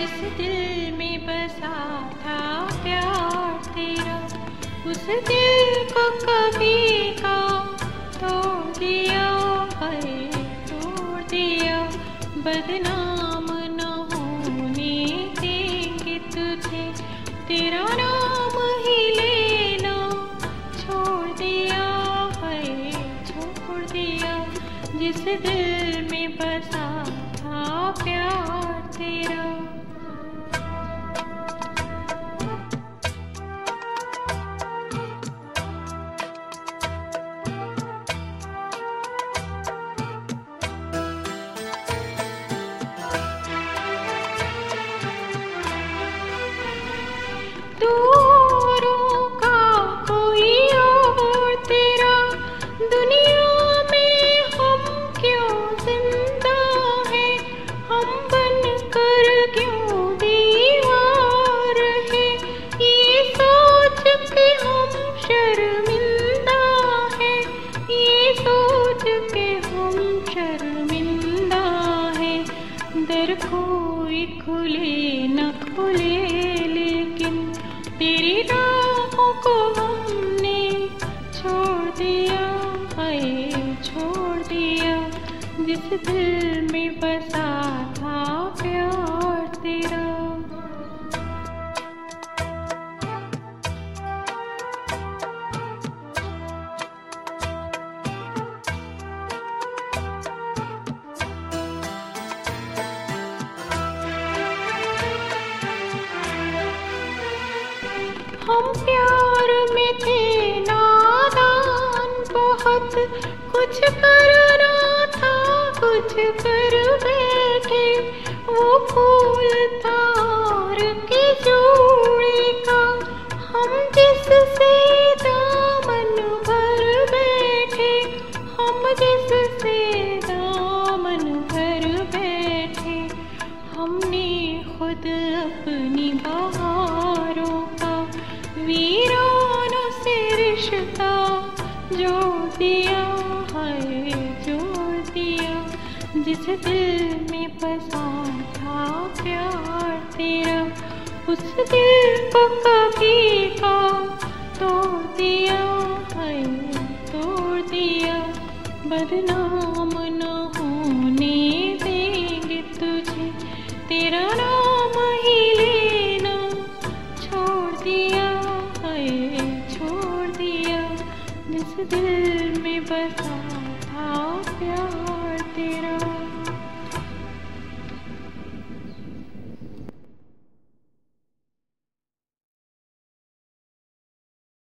जिस दिल में बसा था प्यार तेरा उस दिल को कभी दुनिया में हम क्यों ज़िंदा है? हम छोड़ दिया, जिस दिल में बसा था प्यार तेरा। हम प्यार में थे नादान बहुत कुछ करना था, कुछ कर बैठे। वो फूल तार के जोड़ी का, हम जिससे दामन भर बैठे। हम जिससे दामन भर बैठे। हमने खुद अपनी बहारों का, वीरानों से रिश्ता जोड़ दिया है जो दिया जिस दिल में बसा था प्यार तेरा। उस दिल को कभी का तोड़ दिया है तोड़ दिया बदनाम में बसा था प्यार तेरा